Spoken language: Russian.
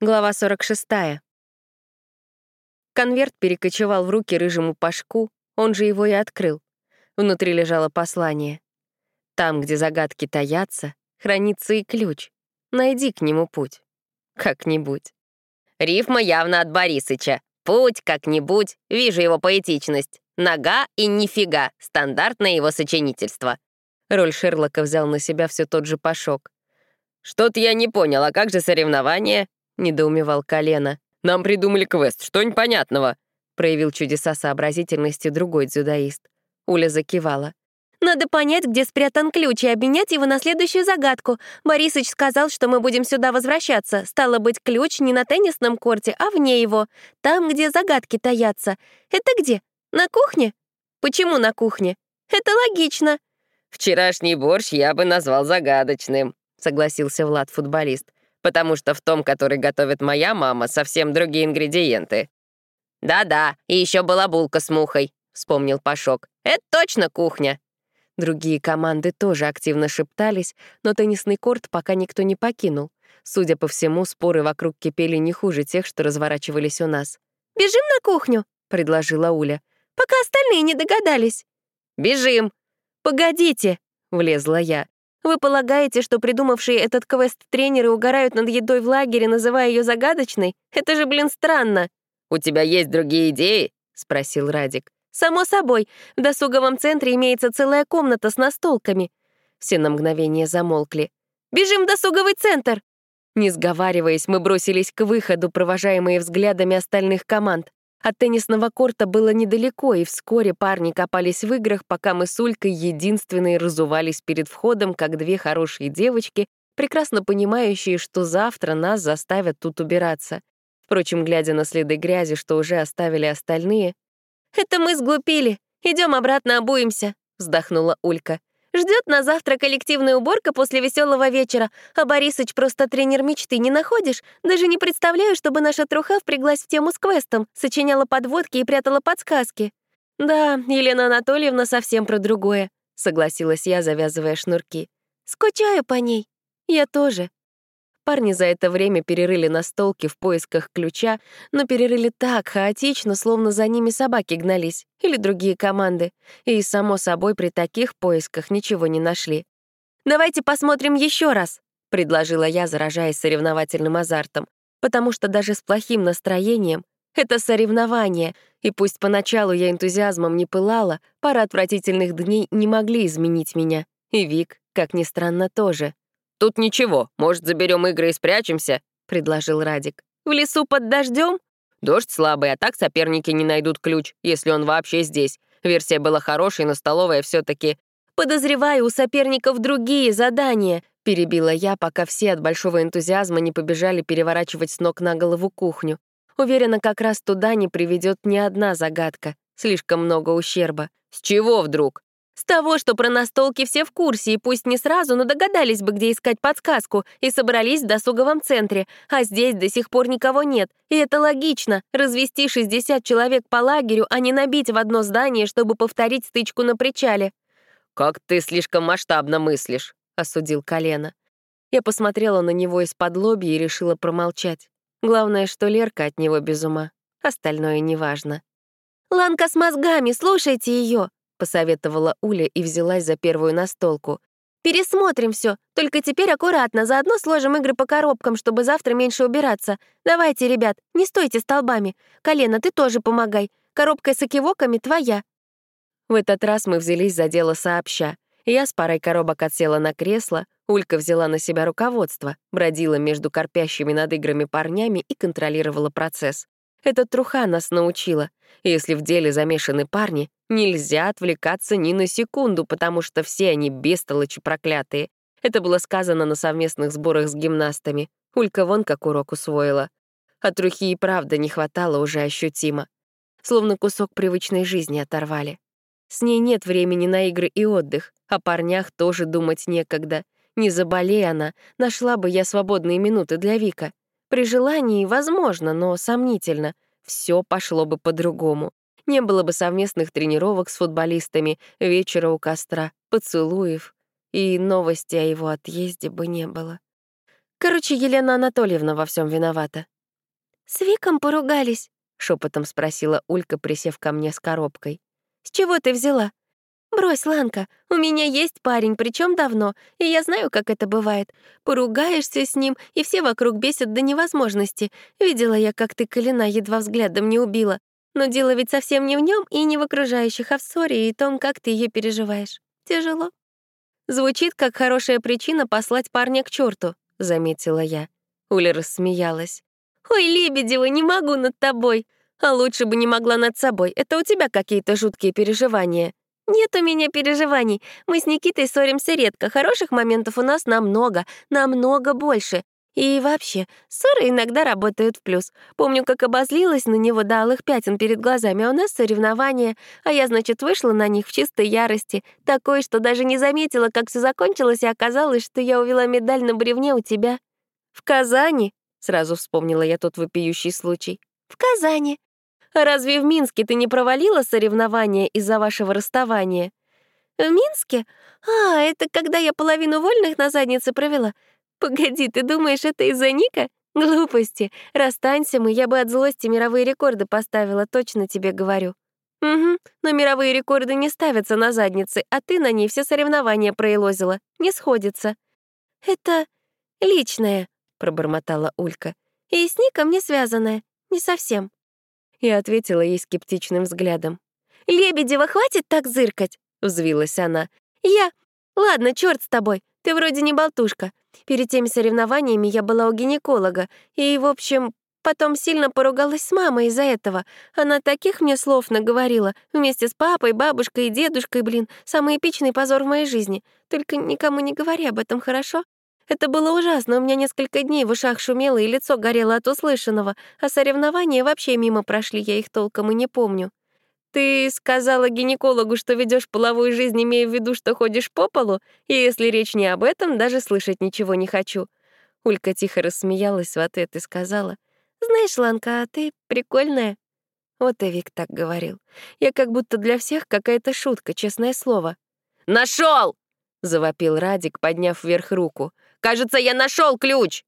Глава 46. Конверт перекочевал в руки рыжему пашку, он же его и открыл. Внутри лежало послание. Там, где загадки таятся, хранится и ключ. Найди к нему путь. Как-нибудь. Рифма явно от Борисыча. Путь как-нибудь, вижу его поэтичность. Нога и нифига, стандартное его сочинительство. Роль Шерлока взял на себя все тот же пашок. «Что-то я не понял, а как же соревнования?» — недоумевал колено. «Нам придумали квест, что непонятного?» — проявил чудеса сообразительности другой дзюдоист. Уля закивала. «Надо понять, где спрятан ключ, и обменять его на следующую загадку. Борисыч сказал, что мы будем сюда возвращаться. Стало быть, ключ не на теннисном корте, а вне его. Там, где загадки таятся. Это где? На кухне? Почему на кухне? Это логично». «Вчерашний борщ я бы назвал загадочным», — согласился Влад-футболист потому что в том, который готовит моя мама, совсем другие ингредиенты». «Да-да, и еще была булка с мухой», — вспомнил Пашок. «Это точно кухня». Другие команды тоже активно шептались, но теннисный корт пока никто не покинул. Судя по всему, споры вокруг кипели не хуже тех, что разворачивались у нас. «Бежим на кухню», — предложила Уля. «Пока остальные не догадались». «Бежим!» «Погодите!» — влезла я. Вы полагаете, что придумавшие этот квест тренеры угорают над едой в лагере, называя ее загадочной? Это же, блин, странно. «У тебя есть другие идеи?» — спросил Радик. «Само собой. В досуговом центре имеется целая комната с настолками». Все на мгновение замолкли. «Бежим в досуговый центр!» Не сговариваясь, мы бросились к выходу, провожаемые взглядами остальных команд. От теннисного корта было недалеко, и вскоре парни копались в играх, пока мы с Улькой единственные разувались перед входом, как две хорошие девочки, прекрасно понимающие, что завтра нас заставят тут убираться. Впрочем, глядя на следы грязи, что уже оставили остальные, «Это мы сглупили. Идем обратно обуемся», — вздохнула Улька. Ждет на завтра коллективная уборка после веселого вечера, а Борисыч просто тренер мечты, не находишь? Даже не представляю, чтобы наша труха впряглась в тему с квестом, сочиняла подводки и прятала подсказки. Да, Елена Анатольевна совсем про другое, согласилась я, завязывая шнурки. Скучаю по ней. Я тоже. Парни за это время перерыли настолки в поисках ключа, но перерыли так хаотично, словно за ними собаки гнались или другие команды. И, само собой, при таких поисках ничего не нашли. «Давайте посмотрим еще раз», — предложила я, заражаясь соревновательным азартом, потому что даже с плохим настроением это соревнование, и пусть поначалу я энтузиазмом не пылала, пара отвратительных дней не могли изменить меня. И Вик, как ни странно, тоже. «Тут ничего, может, заберем игры и спрячемся?» — предложил Радик. «В лесу под дождем? «Дождь слабый, а так соперники не найдут ключ, если он вообще здесь. Версия была хорошей, но столовая все таки «Подозреваю, у соперников другие задания», — перебила я, пока все от большого энтузиазма не побежали переворачивать с ног на голову кухню. Уверена, как раз туда не приведет ни одна загадка. Слишком много ущерба. «С чего вдруг?» С того, что про настолки все в курсе, и пусть не сразу, но догадались бы, где искать подсказку, и собрались в досуговом центре. А здесь до сих пор никого нет. И это логично — развести 60 человек по лагерю, а не набить в одно здание, чтобы повторить стычку на причале. «Как ты слишком масштабно мыслишь», — осудил колено. Я посмотрела на него из-под лоби и решила промолчать. Главное, что Лерка от него без ума. Остальное неважно. «Ланка с мозгами, слушайте ее, — посоветовала Уля и взялась за первую настолку. «Пересмотрим все, только теперь аккуратно, заодно сложим игры по коробкам, чтобы завтра меньше убираться. Давайте, ребят, не стойте столбами. Колено, ты тоже помогай. Коробка с окивоками твоя». В этот раз мы взялись за дело сообща. Я с парой коробок отсела на кресло, Улька взяла на себя руководство, бродила между корпящими над играми парнями и контролировала процесс. Эта труха нас научила. Если в деле замешаны парни, нельзя отвлекаться ни на секунду, потому что все они бестолочи проклятые. Это было сказано на совместных сборах с гимнастами. Улька вон как урок усвоила. А трухи и правда не хватало уже ощутимо. Словно кусок привычной жизни оторвали. С ней нет времени на игры и отдых, о парнях тоже думать некогда. Не заболей она, нашла бы я свободные минуты для Вика. При желании возможно, но сомнительно. Все пошло бы по-другому. Не было бы совместных тренировок с футболистами, вечера у костра, поцелуев. И новости о его отъезде бы не было. Короче, Елена Анатольевна во всем виновата. «С Виком поругались?» — шепотом спросила Улька, присев ко мне с коробкой. «С чего ты взяла?» «Брось, Ланка, у меня есть парень, причем давно, и я знаю, как это бывает. Поругаешься с ним, и все вокруг бесят до невозможности. Видела я, как ты Калина едва взглядом не убила. Но дело ведь совсем не в нем и не в окружающих, а в ссоре и том, как ты ее переживаешь. Тяжело». «Звучит, как хорошая причина послать парня к черту, заметила я. Уля рассмеялась. «Ой, Лебедева, не могу над тобой. А лучше бы не могла над собой. Это у тебя какие-то жуткие переживания». «Нет у меня переживаний. Мы с Никитой ссоримся редко. Хороших моментов у нас намного, намного больше. И вообще, ссоры иногда работают в плюс. Помню, как обозлилась на него до алых пятен перед глазами, а у нас соревнования, а я, значит, вышла на них в чистой ярости, такой, что даже не заметила, как все закончилось, и оказалось, что я увела медаль на бревне у тебя. В Казани, сразу вспомнила я тот вопиющий случай. В Казани. Разве в Минске ты не провалила соревнования из-за вашего расставания? В Минске? А, это когда я половину вольных на заднице провела. Погоди, ты думаешь, это из-за Ника? Глупости. Расстанься мы, я бы от злости мировые рекорды поставила, точно тебе говорю. Угу, но мировые рекорды не ставятся на заднице, а ты на ней все соревнования проилозила. Не сходится. Это личное, пробормотала Улька. И с Ником не связанное. Не совсем. И ответила ей скептичным взглядом. «Лебедева, хватит так зыркать!» — взвилась она. «Я... Ладно, черт с тобой. Ты вроде не болтушка. Перед теми соревнованиями я была у гинеколога, и, в общем, потом сильно поругалась с мамой из-за этого. Она таких мне слов наговорила, вместе с папой, бабушкой и дедушкой, блин, самый эпичный позор в моей жизни. Только никому не говори об этом, хорошо? Это было ужасно, у меня несколько дней в ушах шумело и лицо горело от услышанного, а соревнования вообще мимо прошли, я их толком и не помню. Ты сказала гинекологу, что ведешь половую жизнь, имея в виду, что ходишь по полу, и если речь не об этом, даже слышать ничего не хочу. Улька тихо рассмеялась в ответ и сказала, «Знаешь, Ланка, а ты прикольная». Вот и Вик так говорил. Я как будто для всех какая-то шутка, честное слово. Нашел! завопил Радик, подняв вверх руку. «Кажется, я нашел ключ!»